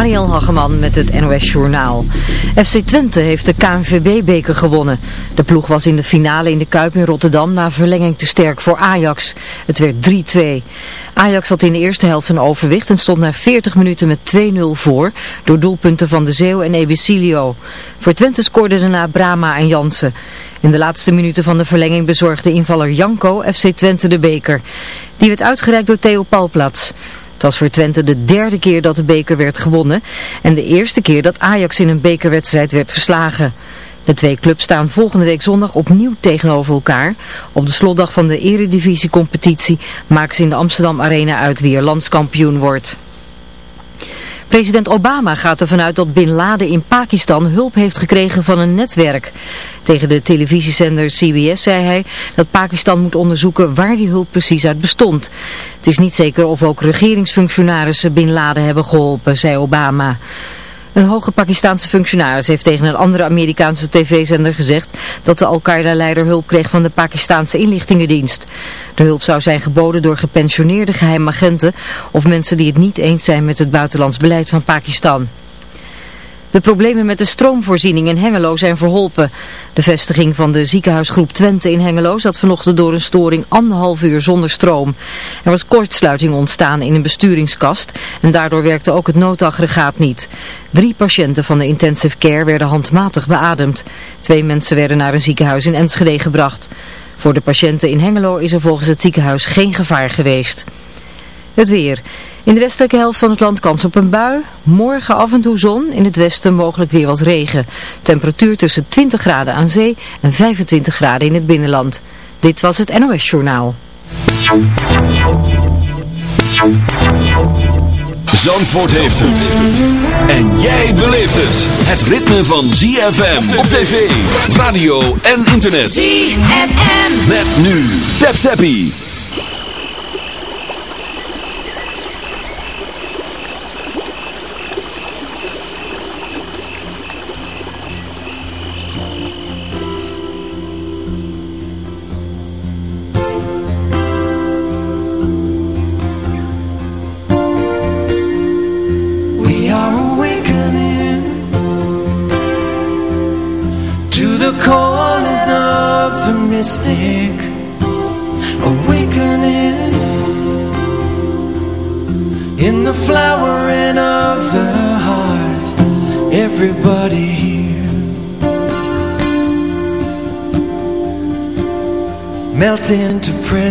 Marielle Hageman met het NOS Journaal. FC Twente heeft de KNVB-beker gewonnen. De ploeg was in de finale in de Kuip in Rotterdam na verlenging te sterk voor Ajax. Het werd 3-2. Ajax had in de eerste helft een overwicht en stond na 40 minuten met 2-0 voor door doelpunten van de Zeeuw en Ebicilio. Voor Twente scoorden daarna Brama en Jansen. In de laatste minuten van de verlenging bezorgde invaller Janko FC Twente de beker. Die werd uitgereikt door Theo Palplats. Het was voor Twente de derde keer dat de beker werd gewonnen en de eerste keer dat Ajax in een bekerwedstrijd werd verslagen. De twee clubs staan volgende week zondag opnieuw tegenover elkaar. Op de slotdag van de eredivisie-competitie maken ze in de Amsterdam Arena uit wie er landskampioen wordt. President Obama gaat ervan uit dat Bin Laden in Pakistan hulp heeft gekregen van een netwerk. Tegen de televisiezender CBS zei hij dat Pakistan moet onderzoeken waar die hulp precies uit bestond. Het is niet zeker of ook regeringsfunctionarissen Bin Laden hebben geholpen, zei Obama. Een hoge Pakistaanse functionaris heeft tegen een andere Amerikaanse tv-zender gezegd dat de Al-Qaeda-leider hulp kreeg van de Pakistaanse inlichtingendienst. De hulp zou zijn geboden door gepensioneerde geheimagenten of mensen die het niet eens zijn met het buitenlands beleid van Pakistan. De problemen met de stroomvoorziening in Hengelo zijn verholpen. De vestiging van de ziekenhuisgroep Twente in Hengelo zat vanochtend door een storing anderhalf uur zonder stroom. Er was kortsluiting ontstaan in een besturingskast en daardoor werkte ook het noodaggregaat niet. Drie patiënten van de intensive care werden handmatig beademd. Twee mensen werden naar een ziekenhuis in Enschede gebracht. Voor de patiënten in Hengelo is er volgens het ziekenhuis geen gevaar geweest. Het weer. In de westelijke helft van het land kans op een bui. Morgen af en toe zon. In het westen mogelijk weer wat regen. Temperatuur tussen 20 graden aan zee en 25 graden in het binnenland. Dit was het NOS Journaal. Zandvoort heeft het. En jij beleeft het. Het ritme van ZFM op tv, radio en internet. ZFM. Met nu. Tap Zappie.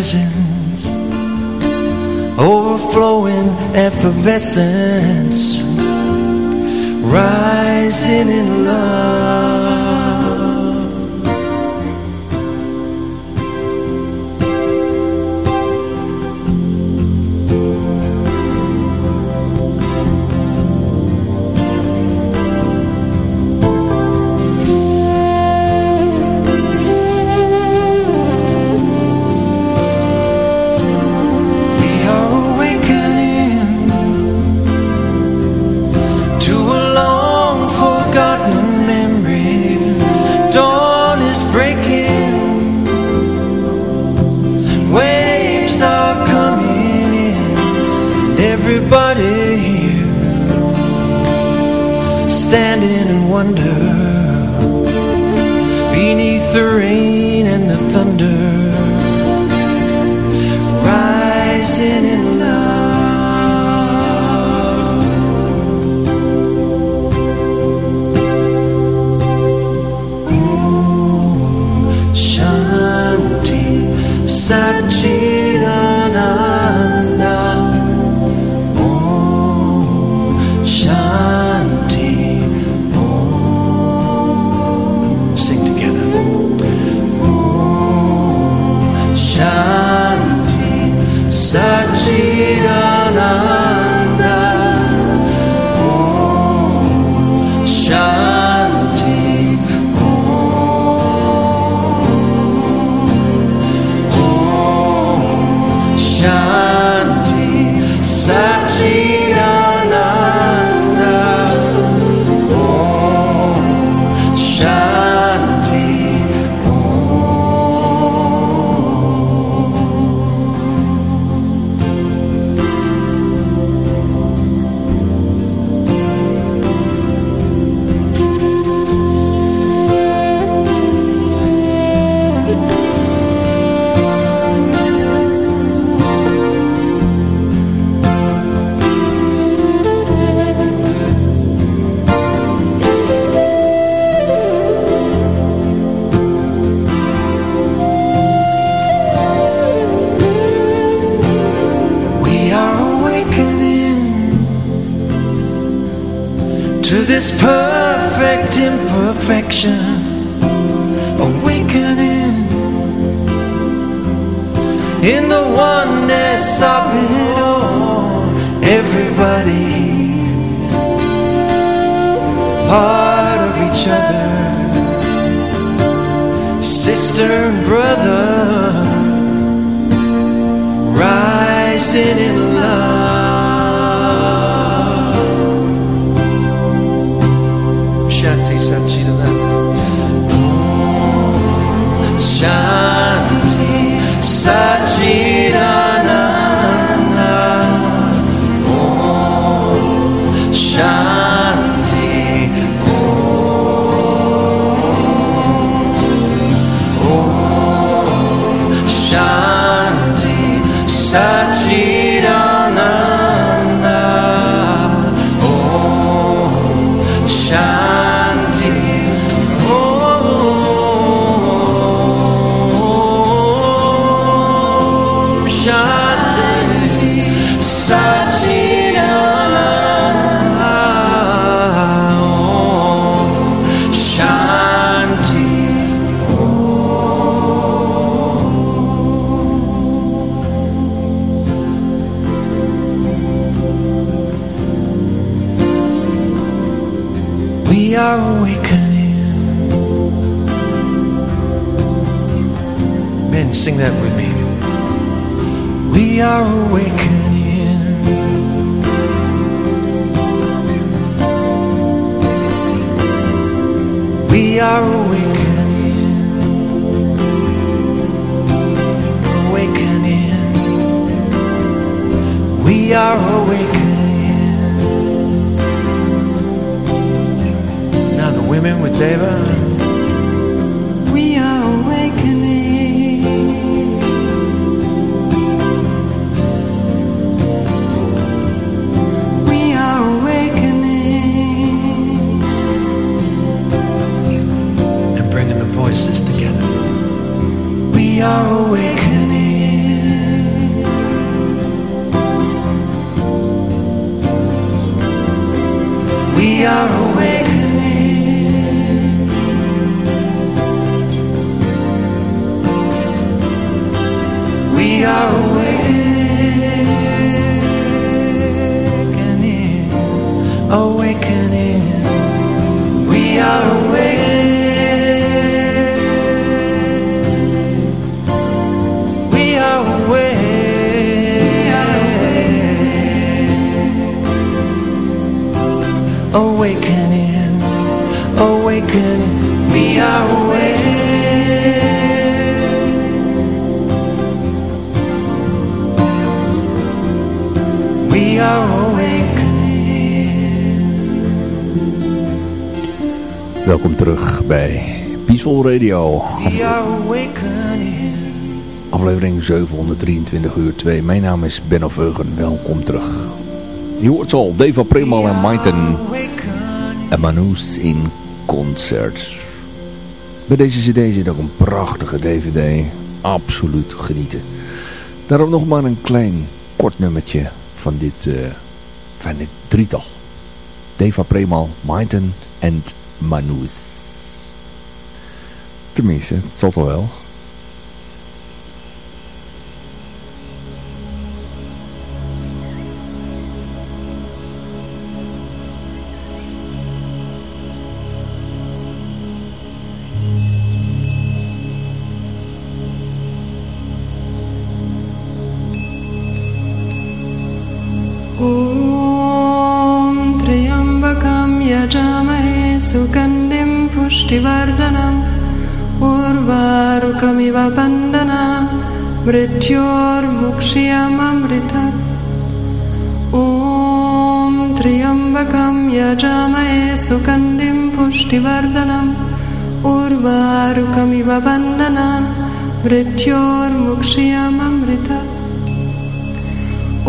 Presence overflowing effervescence, rising in love. Standing in wonder. Beneath the rain and the thunder. Rising in the oneness of it all everybody. Part of each other. Sister and brother. Rising in love sing that with me. We are awakening. We are awakening. Awakening. We are awakening. Now the women with Deva. Radio. Aflevering 723 uur 2. Mijn naam is Benno Veugen. Welkom terug. Je hoort al, Deva Premal en Maiten en Manus in concert. Bij deze cd zit ook een prachtige dvd. Absoluut genieten. Daarom nog maar een klein kort nummertje van dit, eh, van dit drietal. Deva Premal, Maiten en Manus. Tenminste, het zal toch wel. उर्वारुकमिव बन्दना मृत्योर्मुक्ष्यममृतत्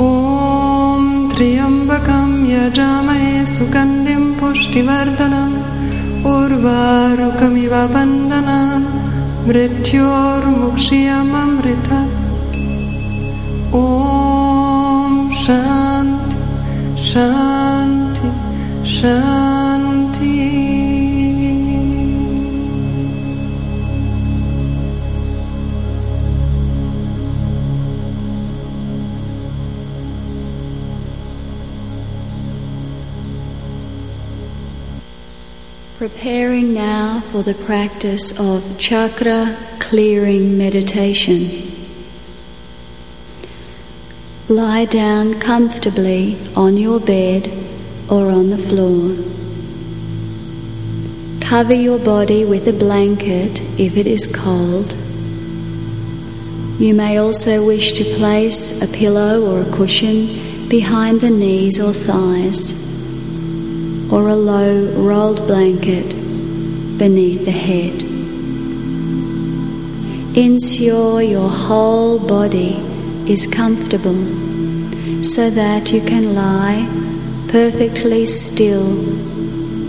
ॐ त्र्यम्बकं यजामहे सुगन्धिं पुष्टिवर्धनम्। उर्वारुकमिव बन्दना मृत्योर्मुक्ष्यममृतत् ॐ शान्ति शान्ति शान्ति Preparing now for the practice of chakra clearing meditation. Lie down comfortably on your bed or on the floor. Cover your body with a blanket if it is cold. You may also wish to place a pillow or a cushion behind the knees or thighs or a low rolled blanket beneath the head. Ensure your whole body is comfortable so that you can lie perfectly still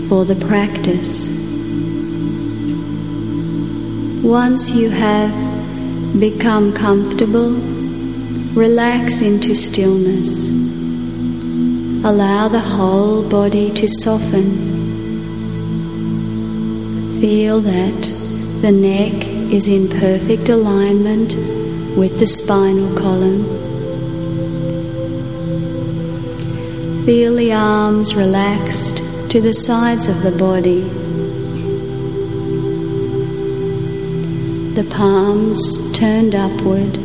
for the practice. Once you have become comfortable, relax into stillness. Allow the whole body to soften. Feel that the neck is in perfect alignment with the spinal column. Feel the arms relaxed to the sides of the body. The palms turned upward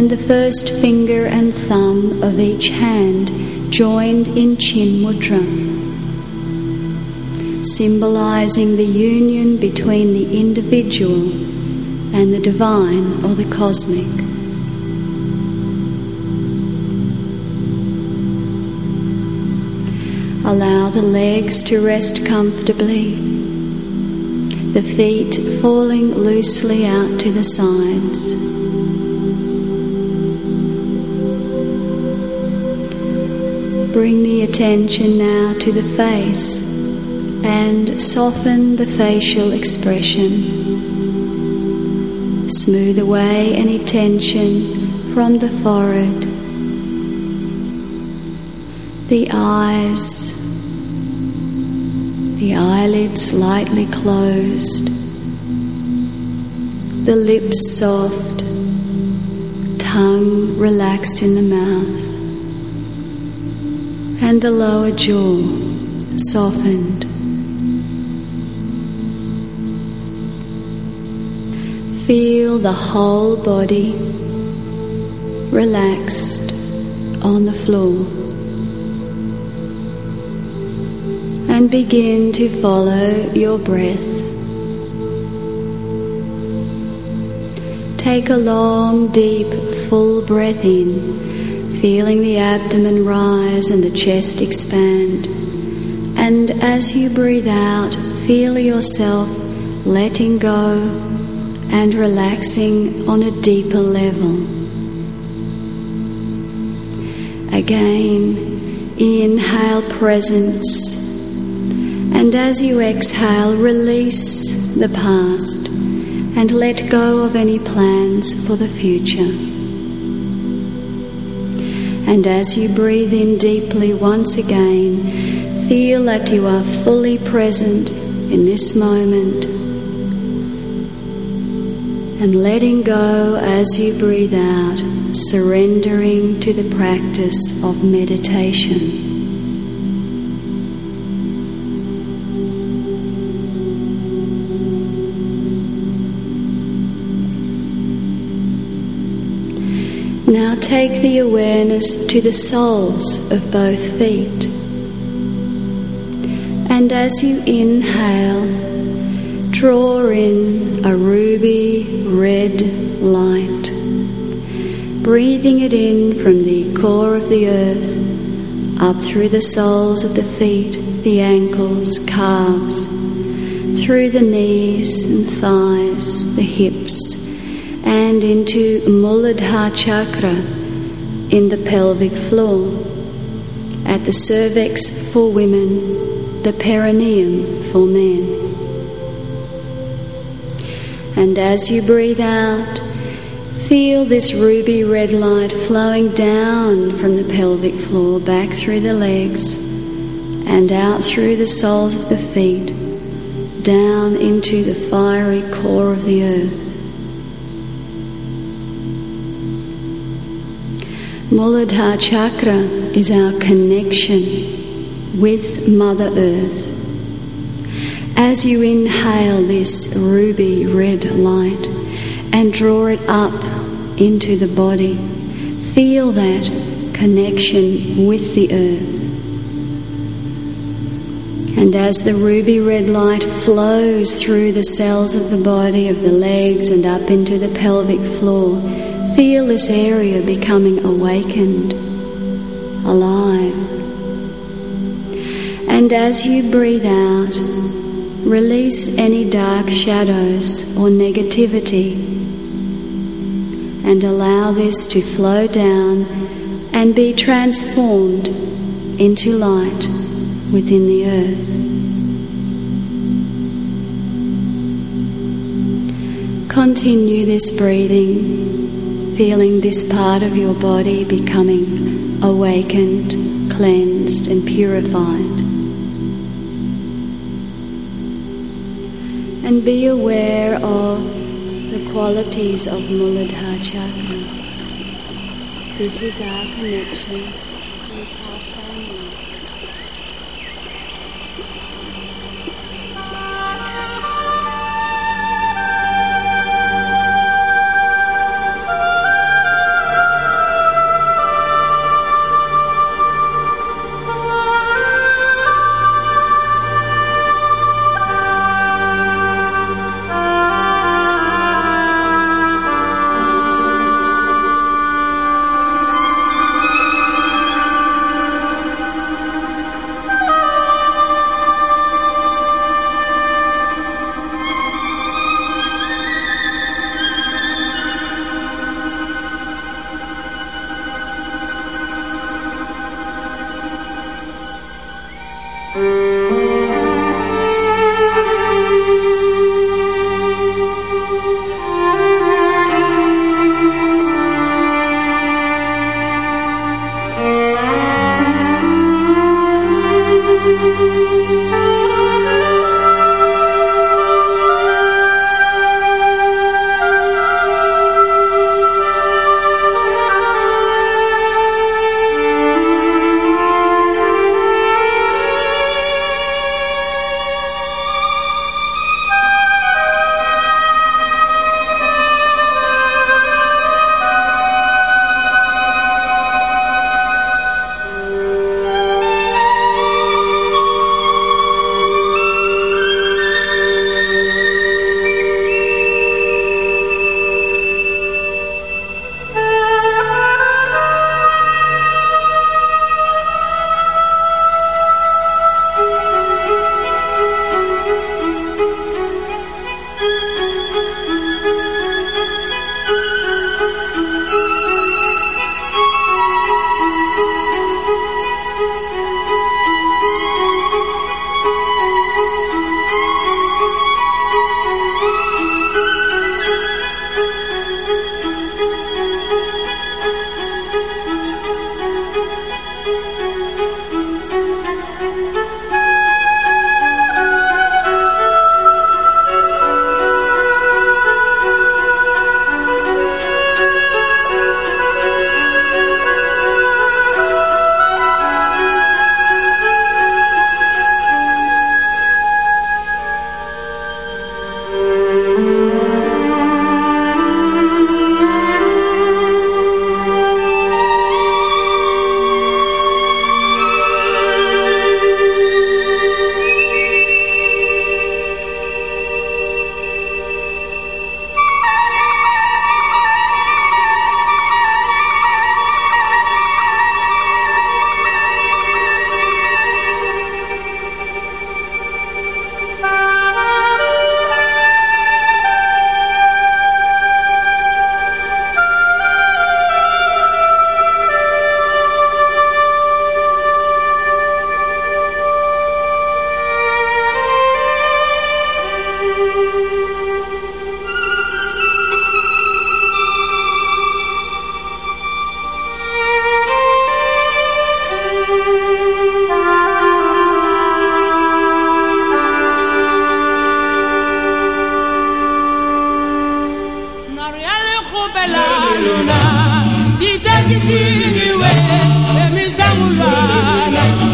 and the first finger and thumb of each hand joined in Chin Mudra, symbolizing the union between the individual and the divine or the cosmic. Allow the legs to rest comfortably, the feet falling loosely out to the sides. Bring the attention now to the face and soften the facial expression. Smooth away any tension from the forehead, the eyes, the eyelids lightly closed, the lips soft, tongue relaxed in the mouth and the lower jaw softened. Feel the whole body relaxed on the floor and begin to follow your breath. Take a long, deep, full breath in feeling the abdomen rise and the chest expand. And as you breathe out, feel yourself letting go and relaxing on a deeper level. Again, inhale presence. And as you exhale, release the past and let go of any plans for the future. And as you breathe in deeply once again, feel that you are fully present in this moment. And letting go as you breathe out, surrendering to the practice of meditation. Now take the awareness to the soles of both feet. And as you inhale, draw in a ruby red light, breathing it in from the core of the earth, up through the soles of the feet, the ankles, calves, through the knees and thighs, the hips and into Muladhara chakra in the pelvic floor, at the cervix for women, the perineum for men. And as you breathe out, feel this ruby red light flowing down from the pelvic floor back through the legs and out through the soles of the feet, down into the fiery core of the earth. Muladhara chakra is our connection with Mother Earth. As you inhale this ruby red light and draw it up into the body, feel that connection with the earth. And as the ruby red light flows through the cells of the body, of the legs, and up into the pelvic floor, feel this area becoming awakened, alive. And as you breathe out, release any dark shadows or negativity and allow this to flow down and be transformed into light within the earth. Continue this breathing, feeling this part of your body becoming awakened, cleansed, and purified. And be aware of the qualities of Muladhara Chakra. This is our connection.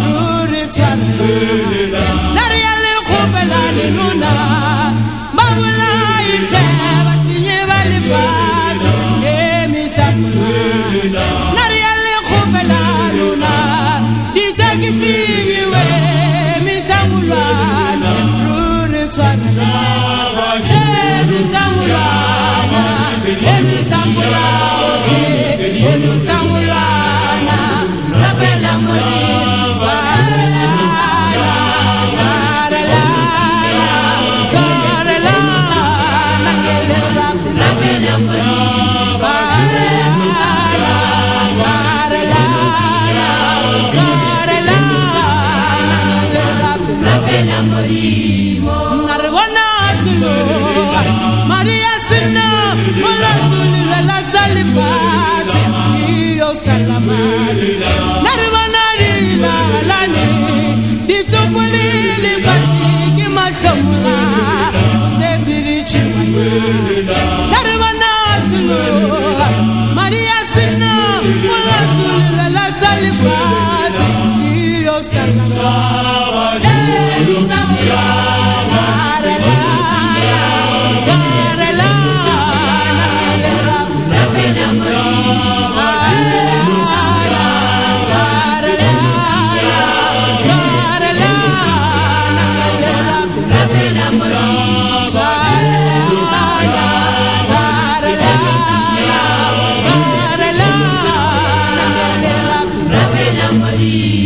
Nuri Nari mabula. Nare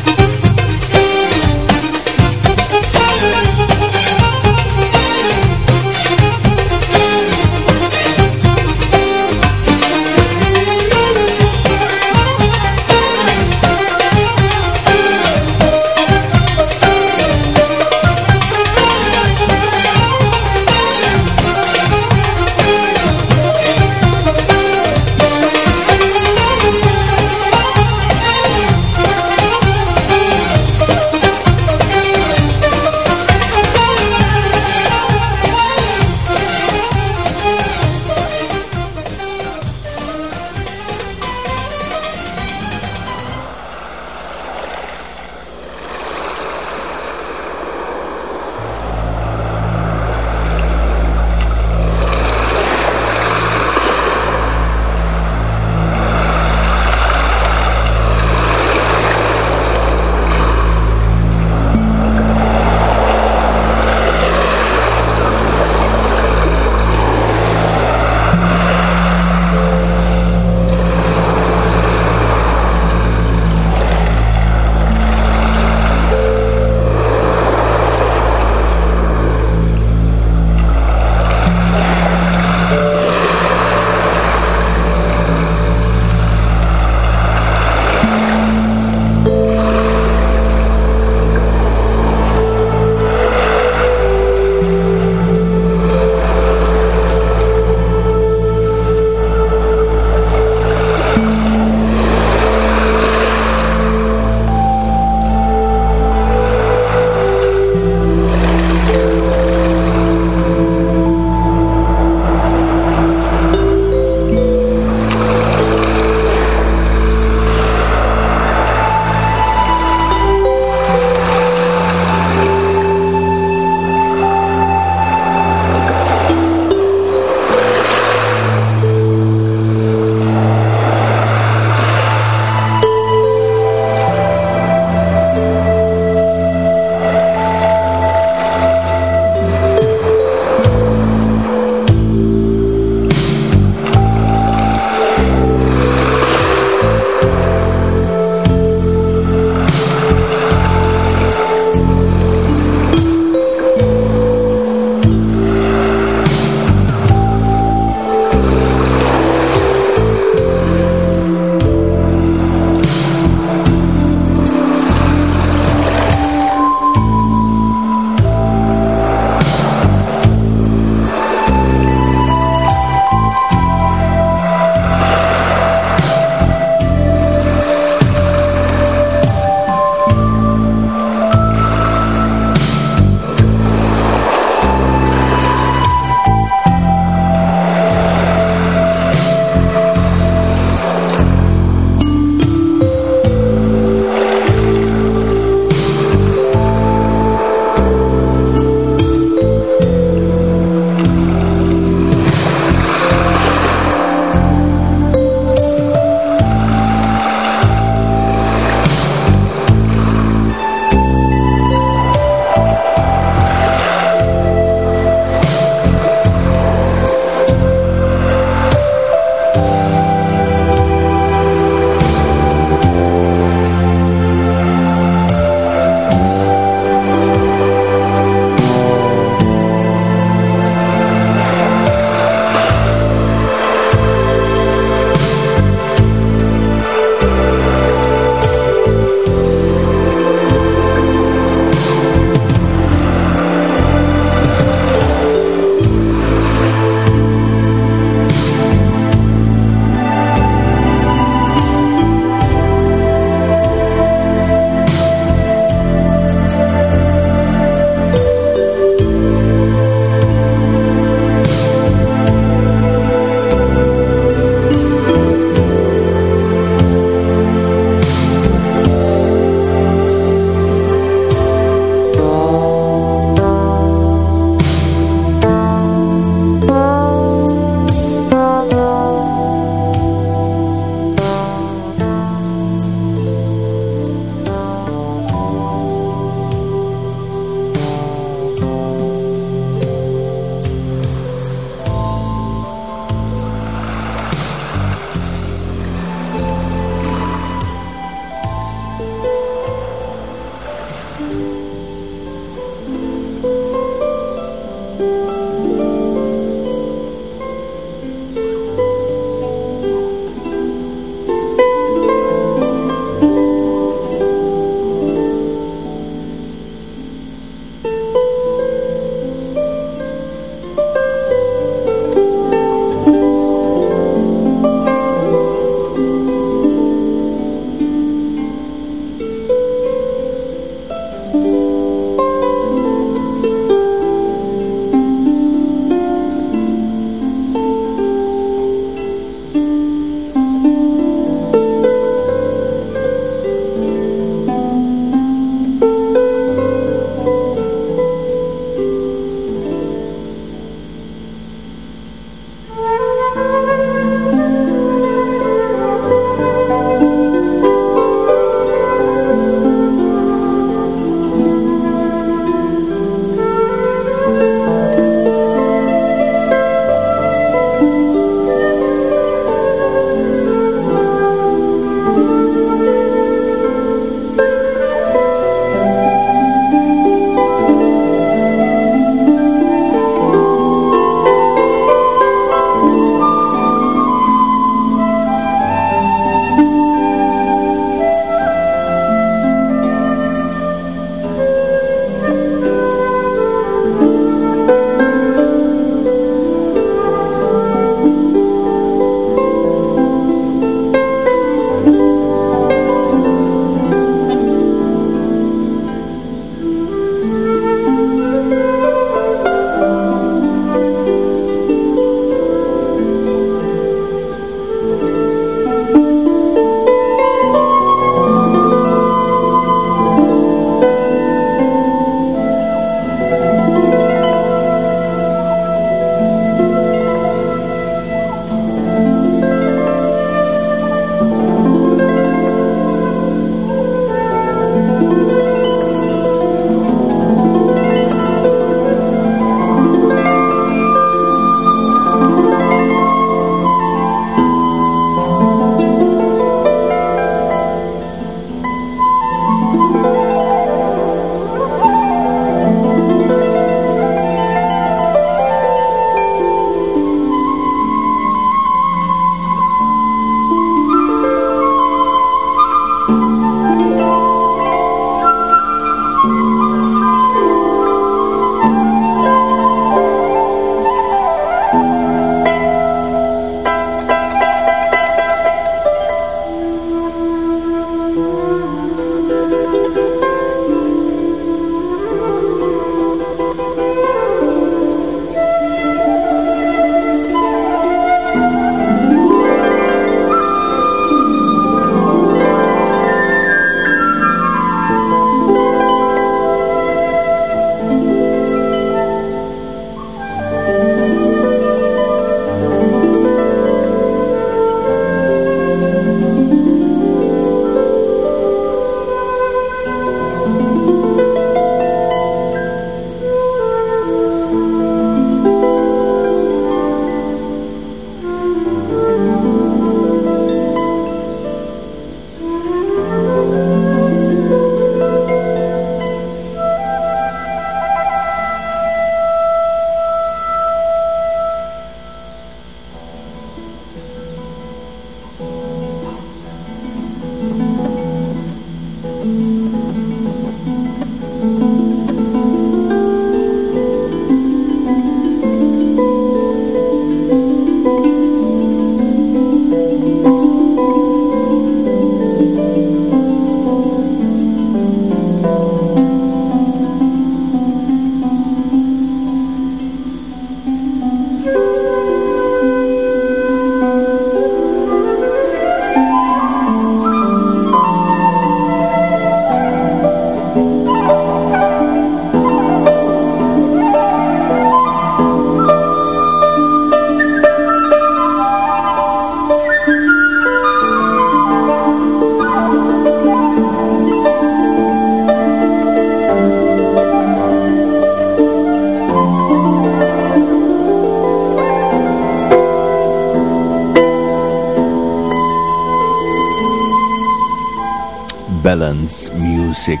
Music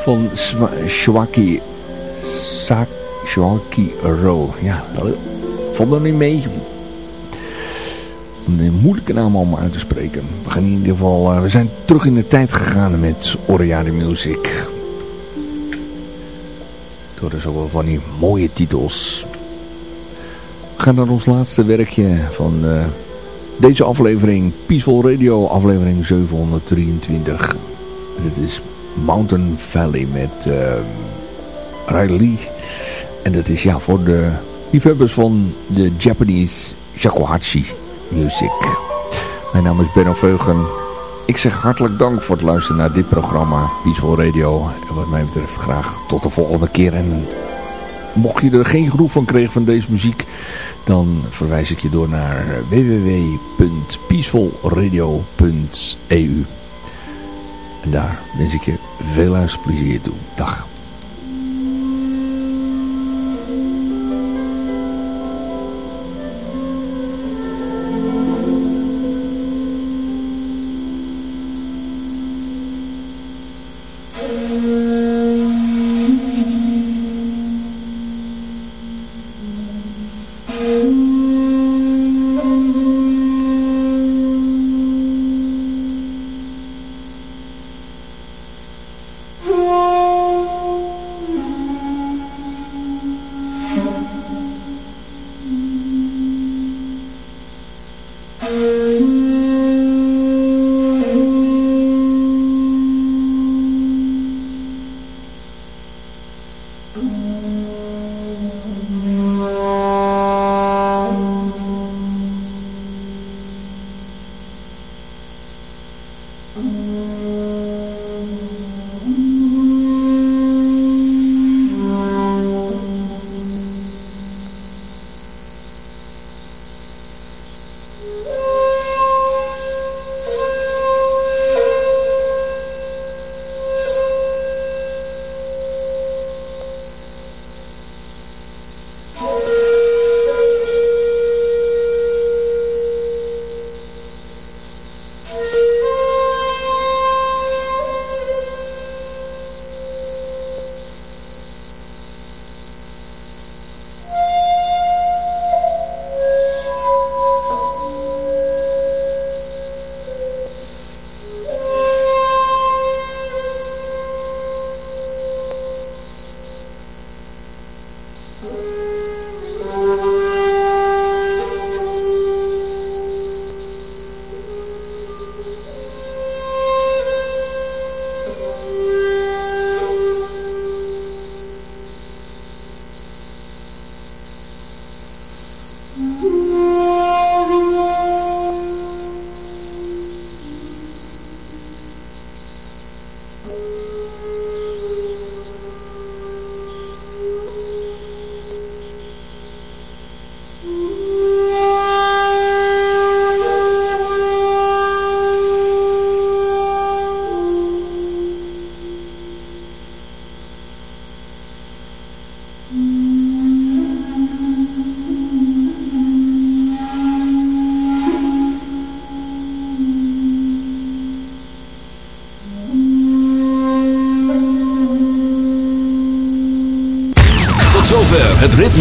van Shwaki Shwaki Ro. Ja, valt er niet mee. Een moeilijke naam om uit te spreken. We gaan in ieder geval, uh, we zijn terug in de tijd gegaan met Oriade Music. Door er zoveel van die mooie titels. We gaan naar ons laatste werkje van uh, deze aflevering. Peaceful Radio, aflevering 723. Dit is Mountain Valley met uh, Riley. En dat is ja voor de liefhebbers van de Japanese shakuhachi music. Mijn naam is Benno Veugen. Ik zeg hartelijk dank voor het luisteren naar dit programma Peaceful Radio. En wat mij betreft graag tot de volgende keer. En mocht je er geen genoeg van krijgen van deze muziek, dan verwijs ik je door naar www.peacefulradio.eu. En daar wens ik je veel luisterplezier toe. Dag.